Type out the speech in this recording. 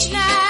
each night.